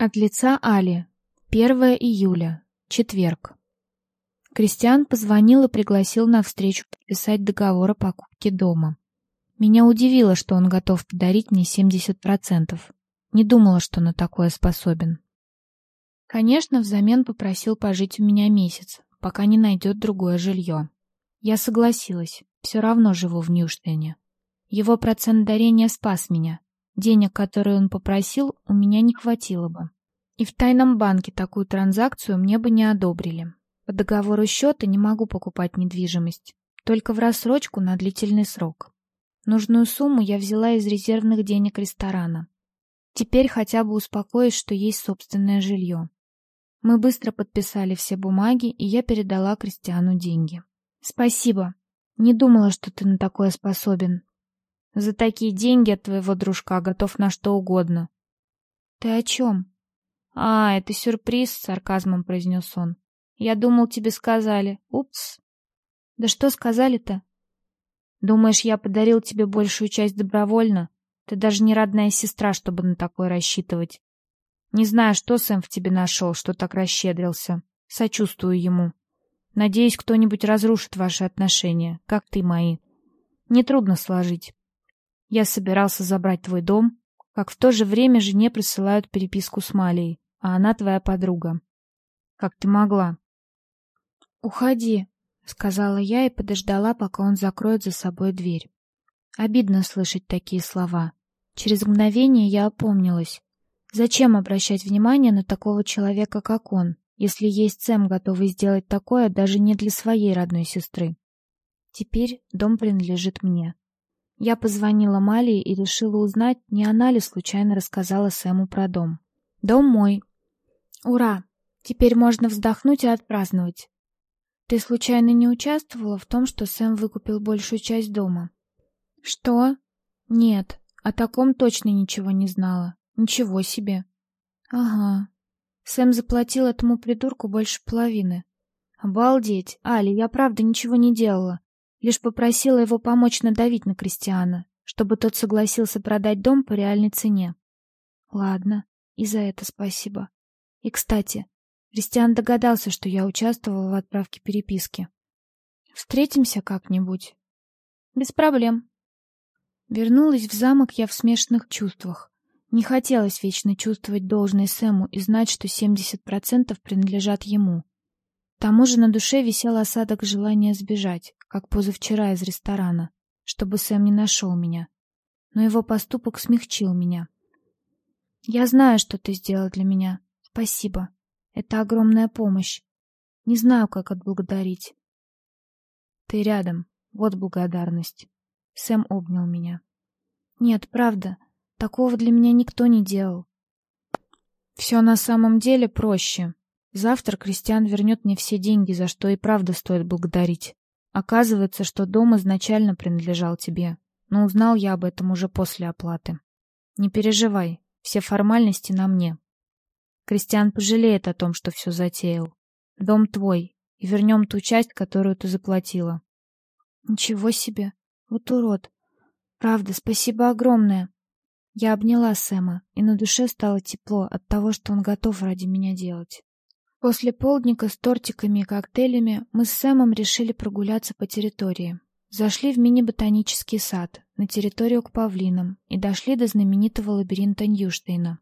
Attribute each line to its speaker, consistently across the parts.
Speaker 1: От лица Али. 1 июля. Четверг. Кристиан позвонил и пригласил на встречу подписать договор о покупке дома. Меня удивило, что он готов подарить мне 70%. Не думала, что на такое способен. Конечно, взамен попросил пожить у меня месяц, пока не найдет другое жилье. Я согласилась. Все равно живу в Ньюштейне. Его процент дарения спас меня. Денег, которые он попросил, у меня не хватило бы. И в тайном банке такую транзакцию мне бы не одобрили. По договору счета не могу покупать недвижимость, только в рассрочку на длительный срок. Нужную сумму я взяла из резервных денег ресторана. Теперь хотя бы успокоюсь, что есть собственное жилье. Мы быстро подписали все бумаги, и я передала Кристиану деньги. Спасибо. Не думала, что ты на такое способен. За такие деньги от твоего дружка готов на что угодно. Ты о чем? А, это сюрприз, с сарказмом произнес он. Я думал, тебе сказали. Упс. Да что сказали-то? Думаешь, я подарил тебе большую часть добровольно? Ты даже не родная сестра, чтобы на такое рассчитывать. Не знаю, что Сэм в тебе нашел, что так расщедрился. Сочувствую ему. Надеюсь, кто-нибудь разрушит ваши отношения, как ты мои. Нетрудно сложить. Я собирался забрать твой дом, как в то же время жене присылают переписку с Малией, а она твоя подруга. Как ты могла? Уходи, сказала я и подождала, пока он закроет за собой дверь. Обидно слышать такие слова. Через мгновение я опомнилась. Зачем обращать внимание на такого человека, как он, если есть Сэм, готовый сделать такое даже не для своей родной сестры? Теперь дом принадлежит мне. Я позвонила Малии и решила узнать, не она ли случайно рассказала Сэму про дом. Дом мой. Ура! Теперь можно вздохнуть и отпраздновать. Ты случайно не участвовала в том, что Сэм выкупил большую часть дома? Что? Нет, о таком точно ничего не знала. Ничего себе. Ага. Сэм заплатил этому придурку больше половины. Обалдеть. Али, я правда ничего не делала. Лишь попросила его помочь надавить на Кристиана, чтобы тот согласился продать дом по реальной цене. Ладно, и за это спасибо. И, кстати, Кристиан догадался, что я участвовала в отправке переписки. Встретимся как-нибудь. Без проблем. Вернулась в замок я в смешанных чувствах. Не хотелось вечно чувствовать должное Сэму и знать, что 70% принадлежат ему. К тому же на душе висел осадок желания сбежать, как позавчера из ресторана, чтобы Сэм не нашел меня. Но его поступок смягчил меня. Я знаю, что ты сделал для меня. Спасибо. Это огромная помощь. Не знаю, как отблагодарить. Ты рядом. Вот благодарность. Сэм обнял меня. Нет, правда, такого для меня никто не делал. Все на самом деле проще. Завтра Кристиан вернет мне все деньги, за что и правда стоит благодарить. Оказывается, что дом изначально принадлежал тебе, но узнал я об этом уже после оплаты. Не переживай, все формальности на мне. Кристиан пожалеет о том, что все затеял. Дом твой, и вернем ту часть, которую ты заплатила. Ничего себе, вот урод. Правда, спасибо огромное. Я обняла Сэма, и на душе стало тепло от того, что он готов ради меня делать. После полдника с тортиками и коктейлями мы с Сэмом решили прогуляться по территории. Зашли в мини-ботанический сад, на территорию к павлинам, и дошли до знаменитого лабиринта Ньюштейна.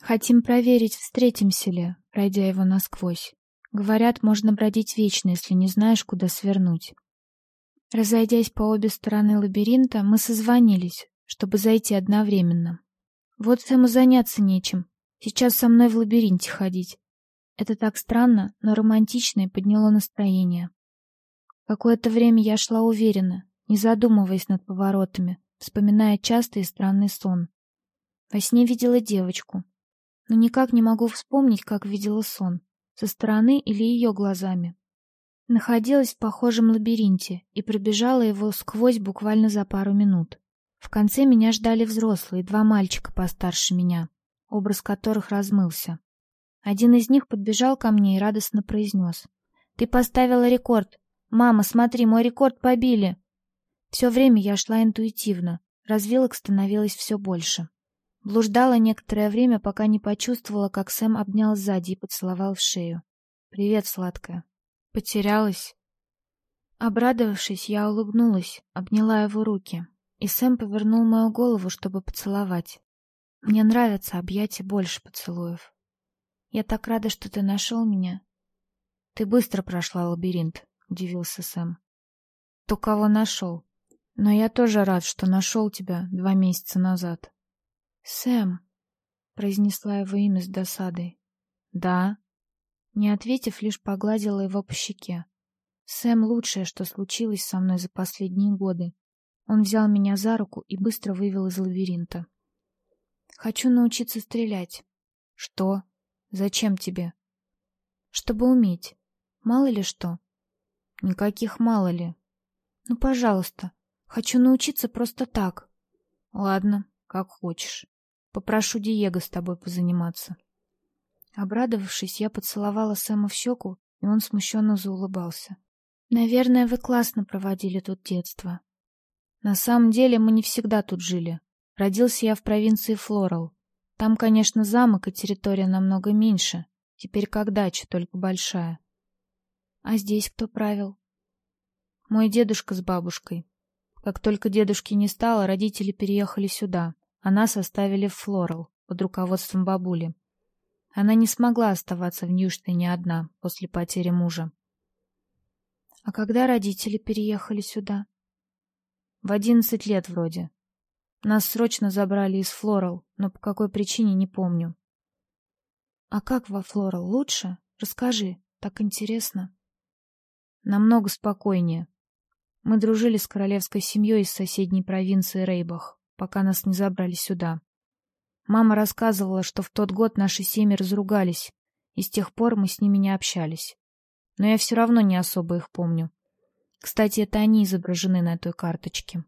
Speaker 1: Хотим проверить, встретимся ли, пройдя его насквозь. Говорят, можно бродить вечно, если не знаешь, куда свернуть. Разойдясь по обе стороны лабиринта, мы созвонились, чтобы зайти одновременно. Вот Сэму заняться нечем. Сейчас со мной в лабиринте ходить. Это так странно, но романтично и подняло настроение. Какое-то время я шла уверенно, не задумываясь над поворотами, вспоминая частый и странный сон. Во сне видела девочку, но никак не могу вспомнить, как видела сон, со стороны или ее глазами. Находилась в похожем лабиринте и пробежала его сквозь буквально за пару минут. В конце меня ждали взрослые, два мальчика постарше меня, образ которых размылся. Один из них подбежал ко мне и радостно произнес. «Ты поставила рекорд! Мама, смотри, мой рекорд побили!» Все время я шла интуитивно, развилок становилось все больше. Блуждала некоторое время, пока не почувствовала, как Сэм обнял сзади и поцеловал в шею. «Привет, сладкая». «Потерялась?» Обрадовавшись, я улыбнулась, обняла его руки, и Сэм повернул мою голову, чтобы поцеловать. Мне нравятся объятия больше поцелуев. Я так рада, что ты нашел меня. Ты быстро прошла лабиринт, удивился Сэм. То кого нашел? Но я тоже рад, что нашел тебя два месяца назад. Сэм, произнесла его имя с досадой. Да. Не ответив, лишь погладила его по щеке. Сэм лучшее, что случилось со мной за последние годы. Он взял меня за руку и быстро вывел из лабиринта. Хочу научиться стрелять. Что? Зачем тебе? Чтобы уметь. Мало ли что. Никаких мало ли. Ну, пожалуйста. Хочу научиться просто так. Ладно, как хочешь. Попрошу Диего с тобой позаниматься. Обрадовавшись, я поцеловала Сэма в щеку, и он смущенно заулыбался. Наверное, вы классно проводили тут детство. На самом деле мы не всегда тут жили. Родился я в провинции Флорал. Там, конечно, замок и территория намного меньше. Теперь как дача, только большая. А здесь кто правил? Мой дедушка с бабушкой. Как только дедушки не стало, родители переехали сюда, а нас оставили в Флорал под руководством бабули. Она не смогла оставаться в Ньюштейне одна после потери мужа. А когда родители переехали сюда? В одиннадцать лет вроде. Нас срочно забрали из Флорал, но по какой причине не помню. А как во Флорал лучше? Расскажи, так интересно. Намного спокойнее. Мы дружили с королевской семьей из соседней провинции Рейбах, пока нас не забрали сюда. Мама рассказывала, что в тот год наши семьи разругались, и с тех пор мы с ними не общались но я все равно не особо их помню. Кстати, это они изображены на той карточке.